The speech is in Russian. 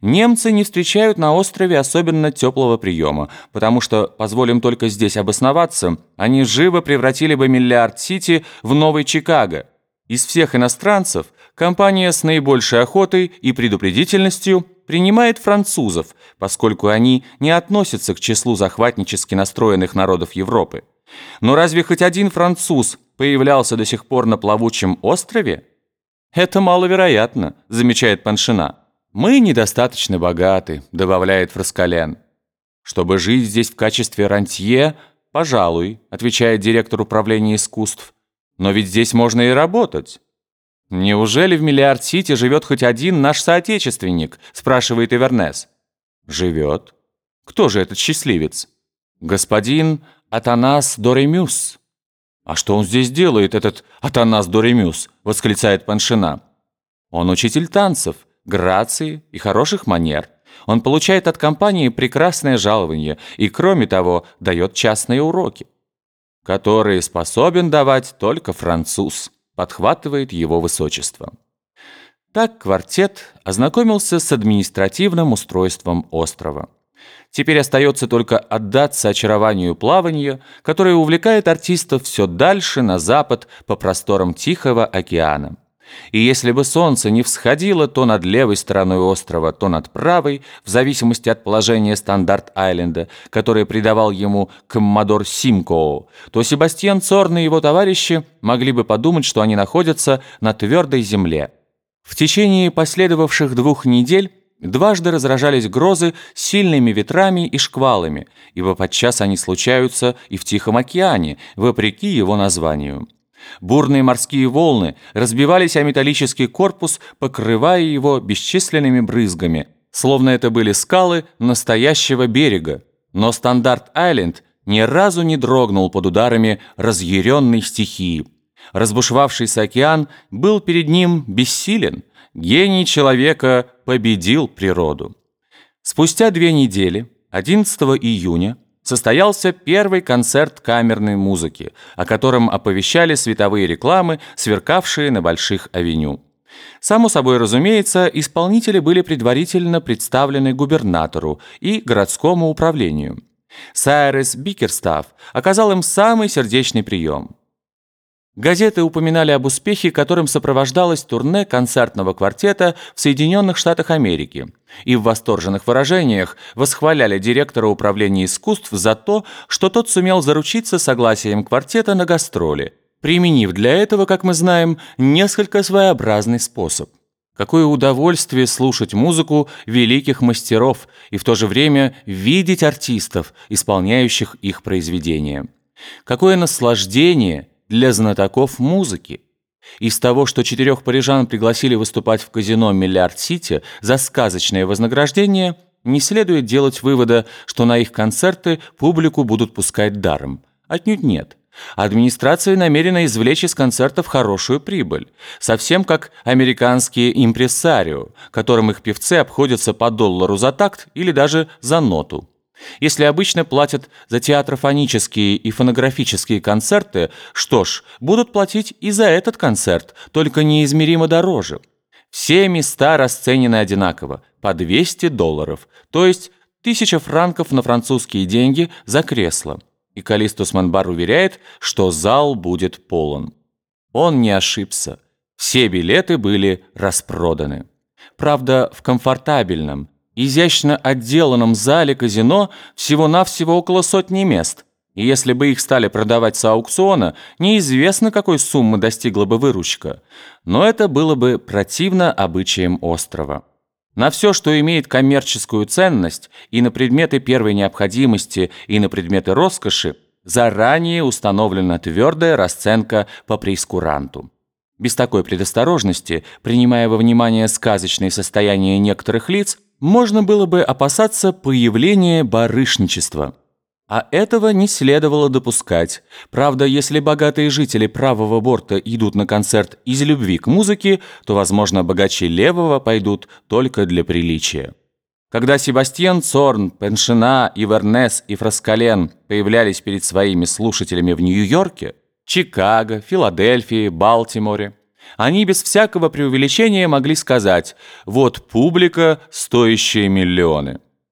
Немцы не встречают на острове особенно теплого приема, потому что, позволим только здесь обосноваться, они живо превратили бы Миллиард-Сити в Новый Чикаго. Из всех иностранцев компания с наибольшей охотой и предупредительностью принимает французов, поскольку они не относятся к числу захватнически настроенных народов Европы. Но разве хоть один француз появлялся до сих пор на плавучем острове? Это маловероятно, замечает Паншина. «Мы недостаточно богаты», — добавляет Фраскален. «Чтобы жить здесь в качестве рантье, пожалуй», — отвечает директор управления искусств. «Но ведь здесь можно и работать». «Неужели в Миллиард-Сити живет хоть один наш соотечественник?» — спрашивает Ивернес. «Живет. Кто же этот счастливец?» «Господин Атанас Доремюс». «А что он здесь делает, этот Атанас Доремюс?» — восклицает Паншина. «Он учитель танцев» грации и хороших манер. Он получает от компании прекрасное жалование и, кроме того, дает частные уроки, которые способен давать только француз, подхватывает его высочество. Так квартет ознакомился с административным устройством острова. Теперь остается только отдаться очарованию плавания, которое увлекает артистов все дальше на запад по просторам Тихого океана. И если бы солнце не всходило то над левой стороной острова, то над правой, в зависимости от положения Стандарт-Айленда, которое придавал ему коммодор Симкоу, то Себастьян Цорн и его товарищи могли бы подумать, что они находятся на твердой земле. В течение последовавших двух недель Дважды разражались грозы сильными ветрами и шквалами, ибо подчас они случаются и в Тихом океане, вопреки его названию. Бурные морские волны разбивались о металлический корпус, покрывая его бесчисленными брызгами, словно это были скалы настоящего берега. Но Стандарт-Айленд ни разу не дрогнул под ударами разъяренной стихии. Разбушевавшийся океан был перед ним бессилен. Гений человека победил природу. Спустя две недели, 11 июня, состоялся первый концерт камерной музыки, о котором оповещали световые рекламы, сверкавшие на больших авеню. Само собой разумеется, исполнители были предварительно представлены губернатору и городскому управлению. Сайрес Бикерстав оказал им самый сердечный прием. Газеты упоминали об успехе, которым сопровождалось турне концертного квартета в Соединенных Штатах Америки, и в восторженных выражениях восхваляли директора управления искусств за то, что тот сумел заручиться согласием квартета на гастроли, применив для этого, как мы знаем, несколько своеобразный способ. Какое удовольствие слушать музыку великих мастеров и в то же время видеть артистов, исполняющих их произведения. Какое наслаждение – для знатоков музыки. Из того, что четырех парижан пригласили выступать в казино «Миллиард-Сити» за сказочное вознаграждение, не следует делать вывода, что на их концерты публику будут пускать даром. Отнюдь нет. Администрация намерена извлечь из концертов хорошую прибыль, совсем как американские импрессарио, которым их певцы обходятся по доллару за такт или даже за ноту. Если обычно платят за театрофонические и фонографические концерты, что ж, будут платить и за этот концерт, только неизмеримо дороже. Все места расценены одинаково, по 200 долларов, то есть 1000 франков на французские деньги за кресло. И Калистус Манбар уверяет, что зал будет полон. Он не ошибся. Все билеты были распроданы. Правда, в комфортабельном, изящно отделанном зале казино всего-навсего около сотни мест. И если бы их стали продавать с аукциона, неизвестно, какой суммы достигла бы выручка. Но это было бы противно обычаям острова. На все, что имеет коммерческую ценность, и на предметы первой необходимости, и на предметы роскоши, заранее установлена твердая расценка по прескуранту. Без такой предосторожности, принимая во внимание сказочное состояние некоторых лиц, можно было бы опасаться появления барышничества. А этого не следовало допускать. Правда, если богатые жители правого борта идут на концерт из любви к музыке, то, возможно, богачи левого пойдут только для приличия. Когда Себастьян Цорн, Пеншина, Ивернес и Фраскален появлялись перед своими слушателями в Нью-Йорке, Чикаго, Филадельфии, Балтиморе, Они без всякого преувеличения могли сказать «вот публика, стоящая миллионы».